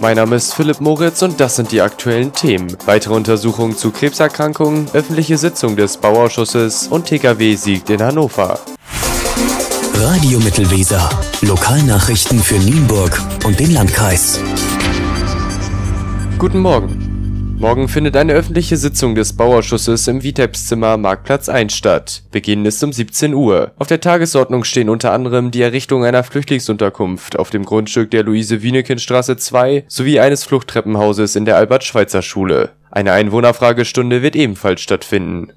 Mein Name ist Philipp Moritz und das sind die aktuellen Themen. Weitere Untersuchungen zu Krebserkrankungen, öffentliche Sitzung des Bauausschusses und TKW siegt in Hannover. Radio Mittelweser. Lokalnachrichten für Nienburg und den Landkreis. Guten Morgen. Morgen findet eine öffentliche Sitzung des Bauausschusses im Vitebszimmer Marktplatz 1 statt. Beginn ist um 17 Uhr. Auf der Tagesordnung stehen unter anderem die Errichtung einer Flüchtlingsunterkunft auf dem Grundstück der Luise-Wienekind-Straße 2 sowie eines Fluchttreppenhauses in der Albert-Schweizer-Schule. Eine Einwohnerfragestunde wird ebenfalls stattfinden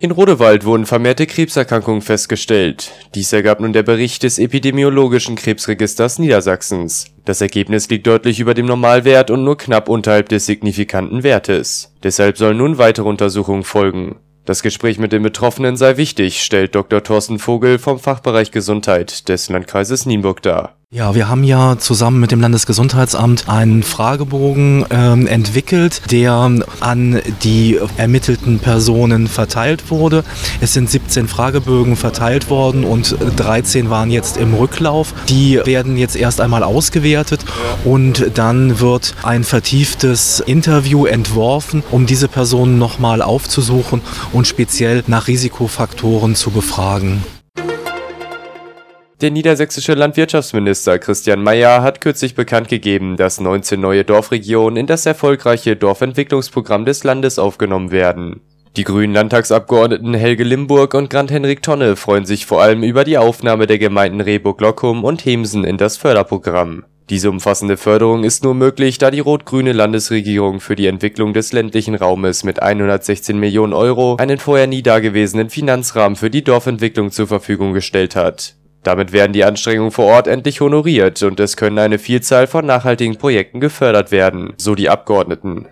in Rodewald wurden vermehrte Krebserkrankungen festgestellt. Dies ergab nun der Bericht des Epidemiologischen Krebsregisters Niedersachsens. Das Ergebnis liegt deutlich über dem Normalwert und nur knapp unterhalb des signifikanten Wertes. Deshalb sollen nun weitere Untersuchungen folgen. Das Gespräch mit den Betroffenen sei wichtig, stellt Dr. Thorsten Vogel vom Fachbereich Gesundheit des Landkreises Nienburg dar ja, wir haben ja zusammen mit dem Landesgesundheitsamt einen Fragebogen ähm, entwickelt, der an die ermittelten Personen verteilt wurde. Es sind 17 Fragebögen verteilt worden und 13 waren jetzt im Rücklauf. Die werden jetzt erst einmal ausgewertet und dann wird ein vertieftes Interview entworfen, um diese Personen nochmal aufzusuchen und speziell nach Risikofaktoren zu befragen. Der niedersächsische Landwirtschaftsminister Christian Meyer hat kürzlich bekannt gegeben, dass 19 neue Dorfregionen in das erfolgreiche Dorfentwicklungsprogramm des Landes aufgenommen werden. Die grünen Landtagsabgeordneten Helge Limburg und Grant-Henrik Tonne freuen sich vor allem über die Aufnahme der Gemeinden Rehburg-Lockum und Hemsen in das Förderprogramm. Diese umfassende Förderung ist nur möglich, da die rot-grüne Landesregierung für die Entwicklung des ländlichen Raumes mit 116 Millionen Euro einen vorher nie dagewesenen Finanzrahmen für die Dorfentwicklung zur Verfügung gestellt hat damit werden die Anstrengungen vor Ort endlich honoriert und es können eine Vielzahl von nachhaltigen Projekten gefördert werden, so die Abgeordneten.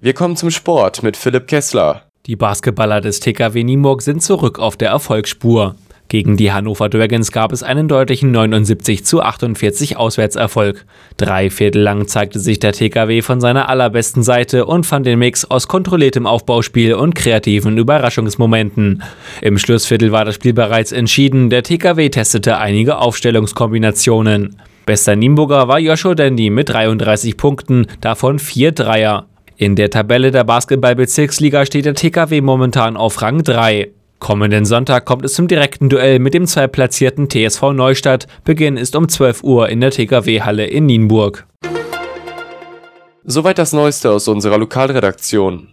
Wir kommen zum Sport mit Philipp Kessler. Die Basketballer des TKW Nimburg sind zurück auf der Erfolgsspur. Gegen die Hannover Dragons gab es einen deutlichen 79 zu 48 Auswärtserfolg. Drei Viertel lang zeigte sich der TKW von seiner allerbesten Seite und fand den Mix aus kontrolliertem Aufbauspiel und kreativen Überraschungsmomenten. Im Schlussviertel war das Spiel bereits entschieden, der TKW testete einige Aufstellungskombinationen. Bester Nienburger war Joshua Dandy mit 33 Punkten, davon vier Dreier. In der Tabelle der Basketballbezirksliga steht der TKW momentan auf Rang 3. Kommenden Sonntag kommt es zum direkten Duell mit dem zweitplatzierten TSV Neustadt. Beginn ist um 12 Uhr in der TKW-Halle in Nienburg. Soweit das Neueste aus unserer Lokalredaktion.